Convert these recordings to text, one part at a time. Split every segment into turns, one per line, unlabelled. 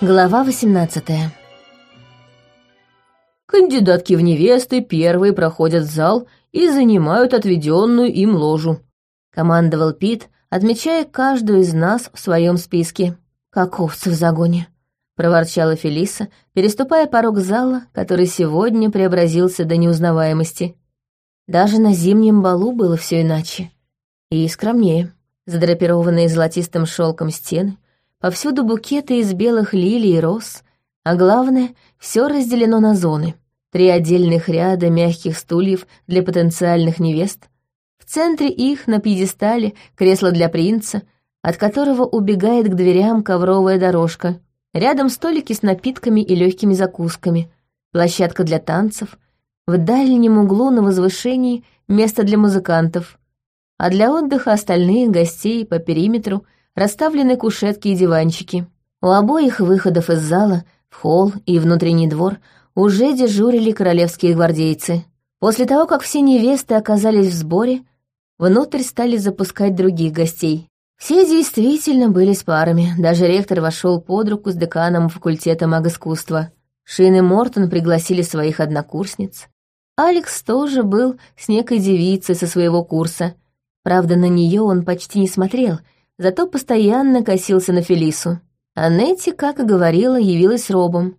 Глава 18
Кандидатки в невесты первые проходят в зал и занимают отведенную им ложу.
Командовал Пит, отмечая каждую из нас в своем списке. Как овцы в загоне. Проворчала Фелиса, переступая порог зала, который сегодня преобразился до неузнаваемости. Даже на зимнем балу было все иначе. И скромнее. Задрапированные золотистым шелком стены, Повсюду букеты из белых лилий и роз, а главное, все разделено на зоны. Три отдельных ряда мягких стульев для потенциальных невест. В центре их, на пьедестале, кресло для принца, от которого убегает к дверям ковровая дорожка. Рядом столики с напитками и легкими закусками, площадка для танцев, в дальнем углу на возвышении место для музыкантов, а для отдыха остальных гостей по периметру — расставлены кушетки и диванчики. У обоих выходов из зала, в холл и внутренний двор, уже дежурили королевские гвардейцы. После того, как все невесты оказались в сборе, внутрь стали запускать других гостей. Все действительно были с парами, даже ректор вошел под руку с деканом факультета магоискусства. Шин и Мортон пригласили своих однокурсниц. Алекс тоже был с некой девицей со своего курса. Правда, на нее он почти не смотрел — зато постоянно косился на Фелису. А как и говорила, явилась робом.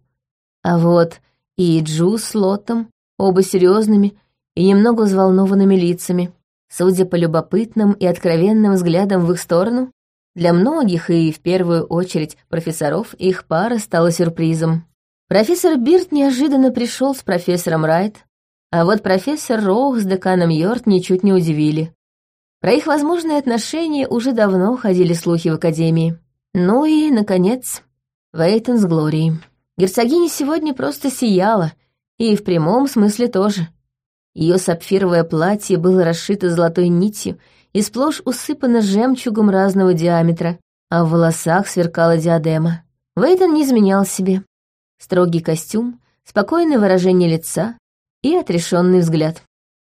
А вот и Джу с Лотом, оба серьезными и немного взволнованными лицами. Судя по любопытным и откровенным взглядам в их сторону, для многих и в первую очередь профессоров их пара стала сюрпризом. Профессор Бирт неожиданно пришел с профессором Райт, а вот профессор Роух с деканом Йорт ничуть не удивили. Про их возможные отношения уже давно ходили слухи в Академии. Ну и, наконец, Вейтон с Глорией. Герцогиня сегодня просто сияла, и в прямом смысле тоже. Ее сапфировое платье было расшито золотой нитью и сплошь усыпано жемчугом разного диаметра, а в волосах сверкала диадема. Вейтон не изменял себе. Строгий костюм, спокойное выражение лица и отрешенный взгляд.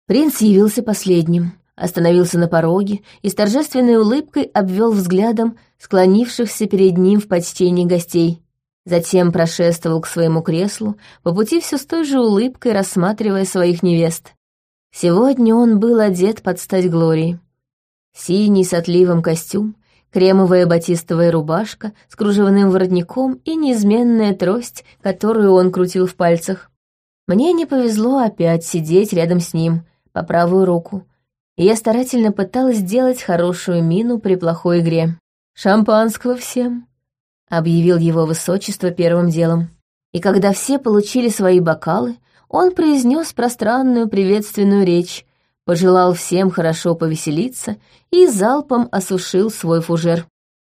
Принц явился последним остановился на пороге и с торжественной улыбкой обвел взглядом склонившихся перед ним в почтении гостей. Затем прошествовал к своему креслу, по пути все с той же улыбкой рассматривая своих невест. Сегодня он был одет под стать Глории. Синий с отливом костюм, кремовая батистовая рубашка с кружевным воротником и неизменная трость, которую он крутил в пальцах. Мне не повезло опять сидеть рядом с ним, по правую руку, я старательно пыталась сделать хорошую мину при плохой игре. «Шампанского всем!» — объявил его высочество первым делом. И когда все получили свои бокалы, он произнес пространную приветственную речь, пожелал всем хорошо повеселиться и залпом осушил свой фужер.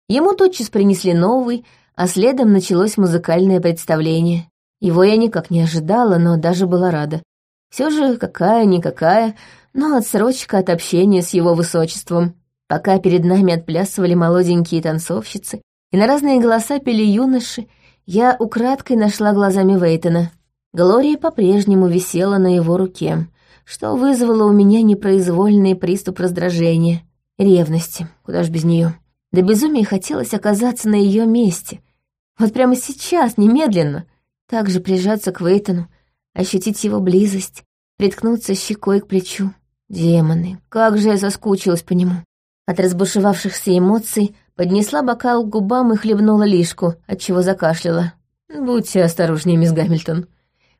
Ему тотчас принесли новый, а следом началось музыкальное представление. Его я никак не ожидала, но даже была рада. Все же какая-никакая, но отсрочка от общения с его высочеством. Пока перед нами отплясывали молоденькие танцовщицы, и на разные голоса пели юноши, я украдкой нашла глазами Вейтона. Глория по-прежнему висела на его руке, что вызвало у меня непроизвольный приступ раздражения, ревности, куда ж без нее. До безумия хотелось оказаться на ее месте. Вот прямо сейчас, немедленно, так же прижаться к Вейтону, ощутить его близость, приткнуться щекой к плечу. Демоны, как же я соскучилась по нему. От разбушевавшихся эмоций поднесла бокал к губам и хлебнула лишку, отчего закашляла. «Будьте осторожнее, мисс Гамильтон».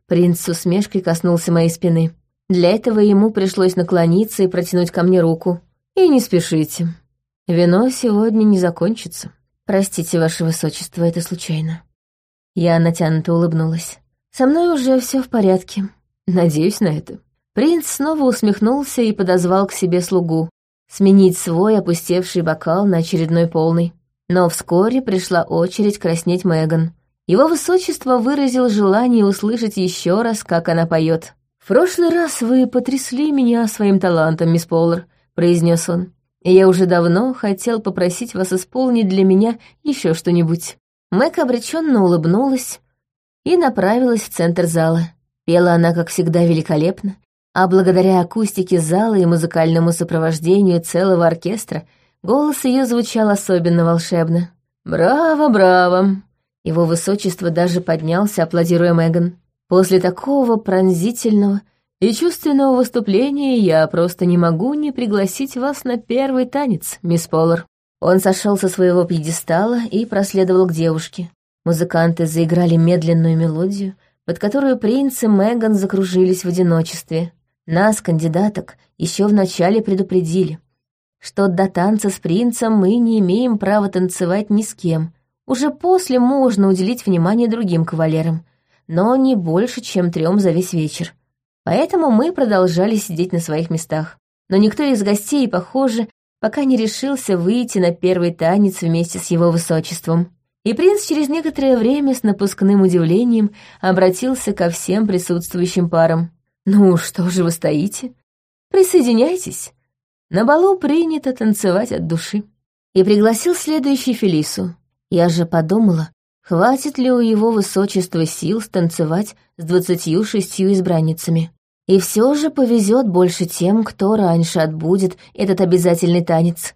Принц с усмешкой коснулся моей спины. Для этого ему пришлось наклониться и протянуть ко мне руку. «И не спешите. Вино сегодня не закончится. Простите, ваше высочество, это случайно». Я натянуто улыбнулась. «Со мной уже все в порядке. Надеюсь на это». Принц снова усмехнулся и подозвал к себе слугу, сменить свой опустевший бокал на очередной полный. Но вскоре пришла очередь краснеть Меган. Его высочество выразил желание услышать еще раз, как она поет. «В прошлый раз вы потрясли меня своим талантом, мисс Поллар», — произнес он. «И я уже давно хотел попросить вас исполнить для меня еще что-нибудь». Мэг обреченно улыбнулась и направилась в центр зала. Пела она, как всегда, великолепно, а благодаря акустике зала и музыкальному сопровождению целого оркестра голос ее звучал особенно волшебно. «Браво, браво!» Его высочество даже поднялся, аплодируя Меган. После такого пронзительного и чувственного выступления я просто не могу не пригласить вас на первый танец, мисс Поллар. Он сошел со своего пьедестала и проследовал к девушке. Музыканты заиграли медленную мелодию, под которую принц и Меган закружились в одиночестве. Нас, кандидаток, еще вначале предупредили, что до танца с принцем мы не имеем права танцевать ни с кем. Уже после можно уделить внимание другим кавалерам, но не больше, чем трем за весь вечер. Поэтому мы продолжали сидеть на своих местах. Но никто из гостей, похоже, пока не решился выйти на первый танец вместе с его высочеством. И принц через некоторое время с напускным удивлением обратился ко всем присутствующим парам. «Ну, что же вы стоите? Присоединяйтесь. На балу принято танцевать от души». И пригласил следующий Фелису. Я же подумала, хватит ли у его высочества сил станцевать с двадцатью шестью избранницами. И все же повезет больше тем, кто раньше отбудет этот обязательный танец.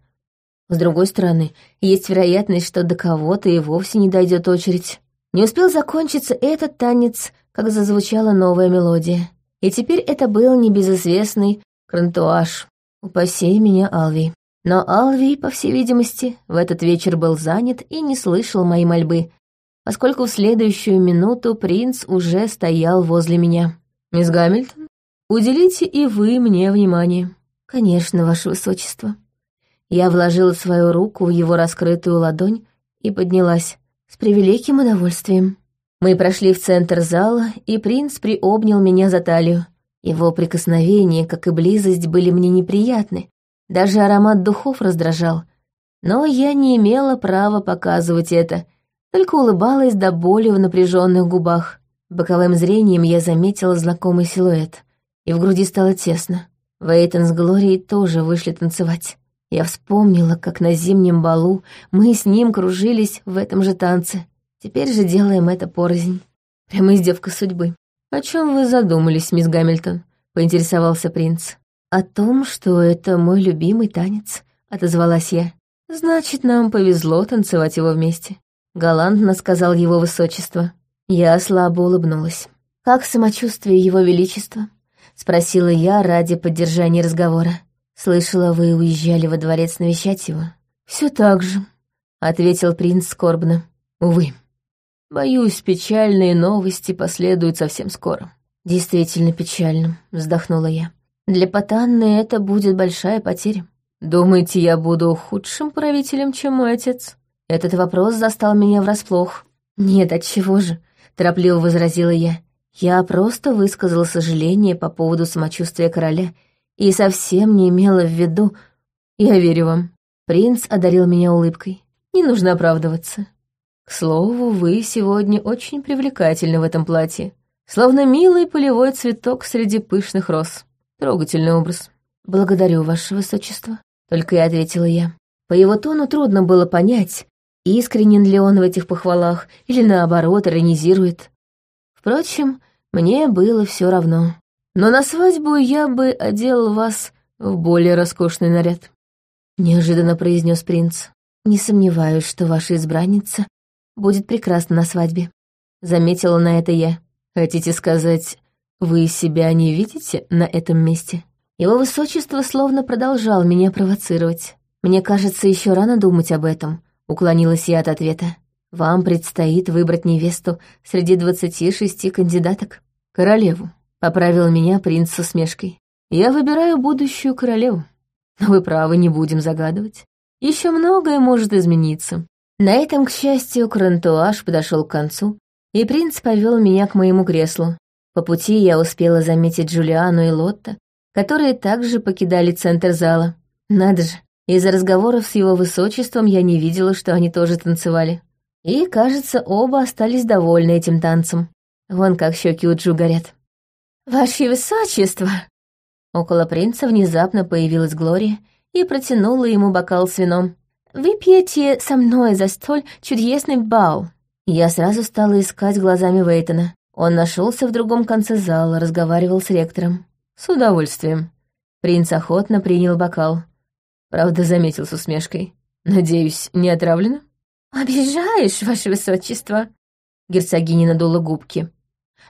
С другой стороны, есть вероятность, что до кого-то и вовсе не дойдет очередь. Не успел закончиться этот танец, как зазвучала новая мелодия. И теперь это был небезызвестный крантуаш. Упаси меня, Алви. Но Алви, по всей видимости, в этот вечер был занят и не слышал моей мольбы, поскольку в следующую минуту принц уже стоял возле меня. «Мисс Гамильтон, уделите и вы мне внимание». «Конечно, ваше высочество». Я вложила свою руку в его раскрытую ладонь и поднялась. С превеликим удовольствием. Мы прошли в центр зала, и принц приобнял меня за талию. Его прикосновения, как и близость, были мне неприятны, даже аромат духов раздражал. Но я не имела права показывать это, только улыбалась до боли в напряженных губах. Боковым зрением я заметила знакомый силуэт, и в груди стало тесно. Вейтон с Глорией тоже вышли танцевать. Я вспомнила, как на зимнем балу мы с ним кружились в этом же танце. Теперь же делаем это порознь. Прямо издевка судьбы. «О чем вы задумались, мисс Гамильтон?» — поинтересовался принц. «О том, что это мой любимый танец», — отозвалась я. «Значит, нам повезло танцевать его вместе», — галантно сказал его высочество. Я слабо улыбнулась. «Как самочувствие его величества?» — спросила я ради поддержания разговора. «Слышала, вы уезжали во дворец навещать его?» Все так же», — ответил принц скорбно. «Увы, боюсь, печальные новости последуют совсем скоро». «Действительно печально», — вздохнула я. Для Потанны это будет большая потеря. Думаете, я буду худшим правителем, чем мой отец? Этот вопрос застал меня врасплох. Нет, от чего же? Торопливо возразила я. Я просто высказала сожаление по поводу самочувствия короля и совсем не имела в виду... Я верю вам. Принц одарил меня улыбкой. Не нужно оправдываться. К слову, вы сегодня очень привлекательны в этом платье. Словно милый полевой цветок среди пышных роз. Трогательный образ. Благодарю, ваше высочество. Только и ответила я. По его тону трудно было понять, искренен ли он в этих похвалах или наоборот иронизирует. Впрочем, мне было все равно. Но на свадьбу я бы одел вас в более роскошный наряд. Неожиданно произнес принц. Не сомневаюсь, что ваша избранница будет прекрасна на свадьбе. Заметила на это я. Хотите сказать, «Вы себя не видите на этом месте?» Его высочество словно продолжал меня провоцировать. «Мне кажется, еще рано думать об этом», — уклонилась я от ответа. «Вам предстоит выбрать невесту среди двадцати шести кандидаток. Королеву», — поправил меня принц с усмешкой. «Я выбираю будущую королеву. Но вы правы, не будем загадывать. Еще многое может измениться». На этом, к счастью, Крантуаш подошел к концу, и принц повел меня к моему креслу. По пути я успела заметить Джулиану и Лотта, которые также покидали центр зала. Надо же, из-за разговоров с его высочеством я не видела, что они тоже танцевали. И, кажется, оба остались довольны этим танцем. Вон как щеки у Джу горят. «Ваше высочество!» Около принца внезапно появилась Глория и протянула ему бокал с вином. «Выпьете со мной за столь чудесный бал!» Я сразу стала искать глазами Вейтона. Он нашелся в другом конце зала, разговаривал с ректором. С удовольствием. Принц охотно принял бокал. Правда, заметил с усмешкой. «Надеюсь, не отравлено?» «Обижаешь, ваше высочество!» Герцогиня надула губки.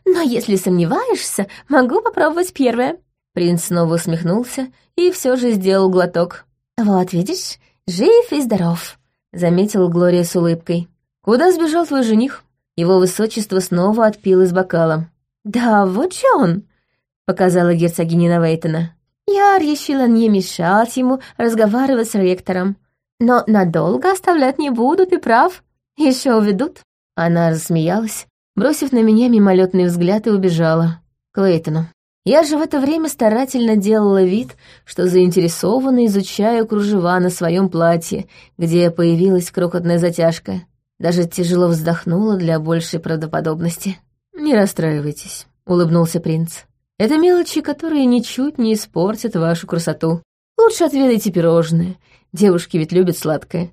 «Но если сомневаешься, могу попробовать первое». Принц снова усмехнулся и все же сделал глоток. «Вот, видишь, жив и здоров», — заметила Глория с улыбкой. «Куда сбежал твой жених?» Его высочество снова отпил из бокала. «Да вот же он», — показала герцогиня Вейтона. «Я решила не мешать ему разговаривать с ректором. Но надолго оставлять не буду, ты прав. Еще уведут». Она рассмеялась, бросив на меня мимолетный взгляд и убежала. К Вейтону. Я же в это время старательно делала вид, что заинтересованно изучаю кружева на своем платье, где появилась крохотная затяжка. Даже тяжело вздохнула для большей правдоподобности. «Не расстраивайтесь», — улыбнулся принц. «Это мелочи, которые ничуть не испортят вашу красоту. Лучше отведайте пирожные. Девушки ведь любят сладкое.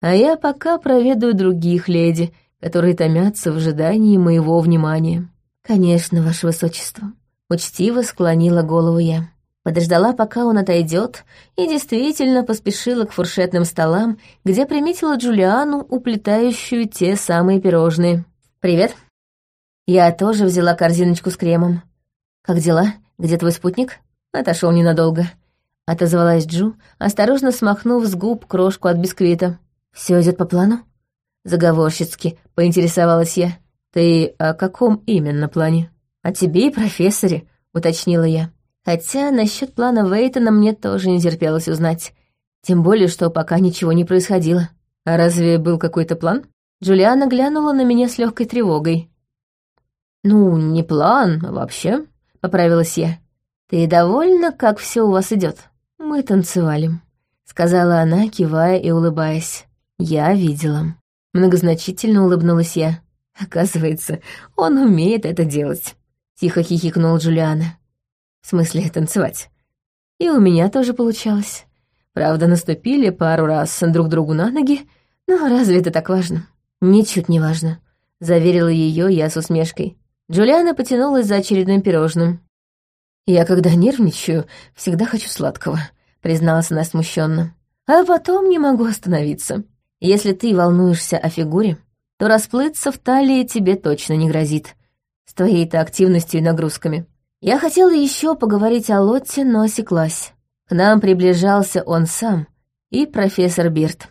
А я пока проведаю других леди, которые томятся в ожидании моего внимания». «Конечно, ваше высочество», — учтиво склонила голову я. Подождала, пока он отойдет, и действительно поспешила к фуршетным столам, где приметила Джулиану, уплетающую те самые пирожные. «Привет». Я тоже взяла корзиночку с кремом. «Как дела? Где твой спутник?» Отошел ненадолго. Отозвалась Джу, осторожно смахнув с губ крошку от бисквита. Все идет по плану?» Заговорщицки поинтересовалась я. «Ты о каком именно плане?» «О тебе и профессоре», — уточнила я. Хотя насчет плана Вейтона мне тоже не терпелось узнать. Тем более, что пока ничего не происходило. А разве был какой-то план? Джулиана глянула на меня с легкой тревогой. «Ну, не план, а вообще», — поправилась я. «Ты довольна, как все у вас идет? «Мы танцевали», — сказала она, кивая и улыбаясь. «Я видела». Многозначительно улыбнулась я. «Оказывается, он умеет это делать», — тихо хихикнул Джулиана. В смысле, танцевать. И у меня тоже получалось. Правда, наступили пару раз друг другу на ноги, но разве это так важно? Ничуть не важно, заверила ее я с усмешкой. Джулиана потянулась за очередным пирожным. Я, когда нервничаю, всегда хочу сладкого, призналась она смущенно. А потом не могу остановиться. Если ты волнуешься о фигуре, то расплыться в талии тебе точно не грозит. С твоей-то активностью и нагрузками. Я хотела еще поговорить о Лотте, но осеклась. К нам приближался он сам и профессор Бирт.